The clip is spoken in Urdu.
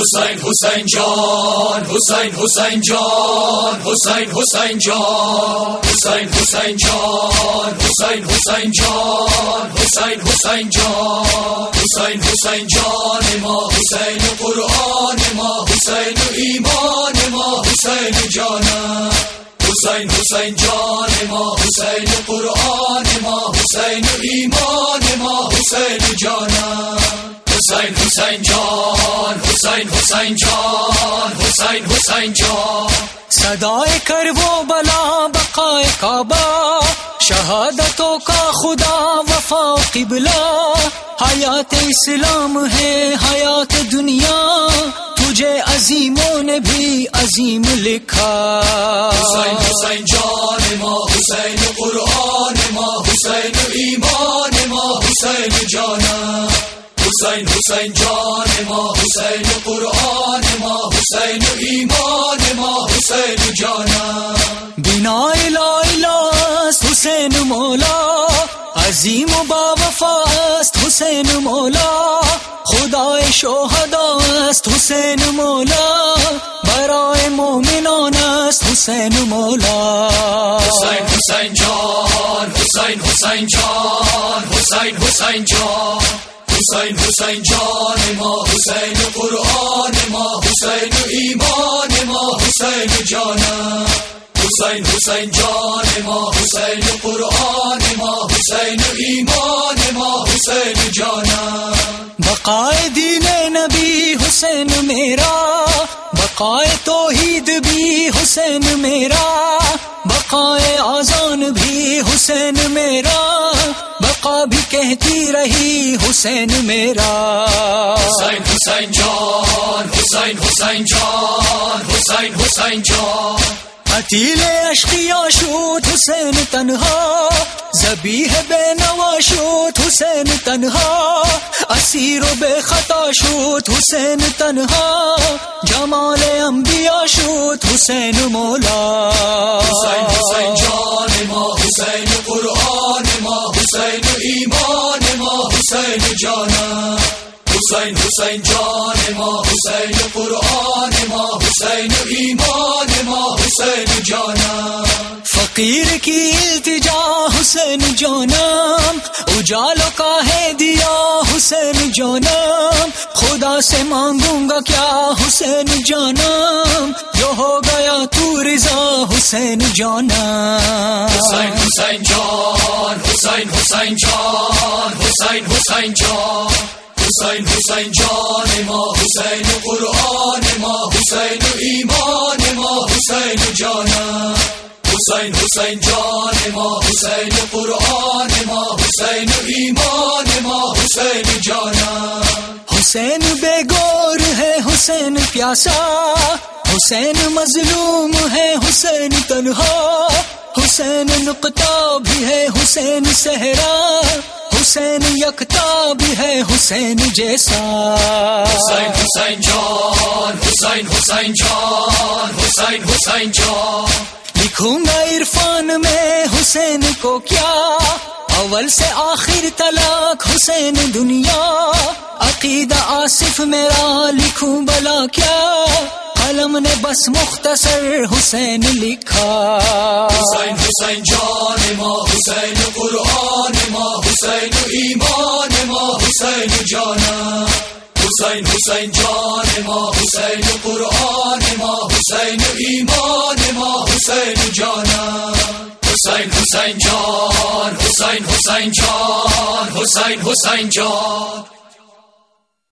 حسین حسین جان حسین حسین جان حسین حسین جان حسین حسین جان حسین حسین جان حسین حسین جان حسین حسین جان ما حسین قرآن ما حسین ایمان ما حسین جانا حسین حسین جان ما حسین قرآن ما حسین ایمان ما حسین جانا حسین حسین جان، حسین حسین جان۔ سدائے کر وہ بلا، بقائے کعبہ۔ شہادتوں کا خدا، وفا قبلہ۔ حیات اسلام ہے، حیات دنیا۔ تجھے عظیموں نے بھی عظیم لکھا۔ حسین حسین جان ما حسین قرآن ما حسین ایمان ما حسین جانا۔ حسین حسین جان ما حسین قرآن ما حسین ایمان ما حسین جانا بنا لاس حسین مولا. عظیم با وفاست حسین مولا. خدا شوہداست حسین مولا. برائے مومنان است حسین مولا. حسین حسین جان حسین حسین جان. حسین حسین جان. حسین حسین جان ما حسین قرآن ما حسین ایمان ما حسین جانا حسین حسین جان ما حسین قرآن ما حسین ایمان ما حسین جانا بقائے دین نبی حسین میرا، بقائے توحید بھی حسین میرا، بقائے آزان بھی حسین میرا بقا بھی کہتی رہی حسین میرا۔ حسین حسین جان حسین حسین جان حسین حسین جان۔ عتیل اشقیا شوت حسین تنہا۔ زبی ہے بے نوا شوت حسین تنہا۔ اسیر و بے خطا شوت حسین تنہا۔ جمال انبیاء شوت حسین مولا۔ حسین حسین جان ما حسین قرآن ما حسین ایمان ما حسین جانا. حسین حسین جان ما، حسین قرآن ما، حسین ایمان ما، حسین جانا. فقیر کی التجا حسین جونم اجالو کا ہے دیا حسین جونم خدا سے مانگوں گا کیا حسین جو ہو گیا تو رضا حسین جانم حسین حسین جان حسین حسین جان حسین حسین جان۔ حسین حسین جان ما حسین قرآن ما حسین ایمان ما حسین جانا۔ حسین حسین جان ما حسین قرآن ما حسین ایمان ما حسین جانا۔ حسین بے گور ہے حسین پیاسا۔ حسین مظلوم ہے حسین تنہا۔ حسین نقطہ بھی ہے حسین صحرا۔ حسین یکتا بھی ہے حسین جیسا۔ حسین حسین جان حسین حسین جان حسین حسین جان۔ لکھوں گا عرفان میں حسین کو کیا؟ اول سے آخر طلاق حسین دنیا۔ عقیدہ آصف میرا لکھوں بلا کیا؟ قلم نے بس مختصر حسین لکھا۔ حسین حسین، جان ما حسین قرآن ما حسین ایمان ما حسین جانا۔ حسین حسین، جان ما حسین قرآن ما حسین ایمان ما حسین جانا۔ حسین حسین، جان، حسین حسین، جان، حسین حسین، جان۔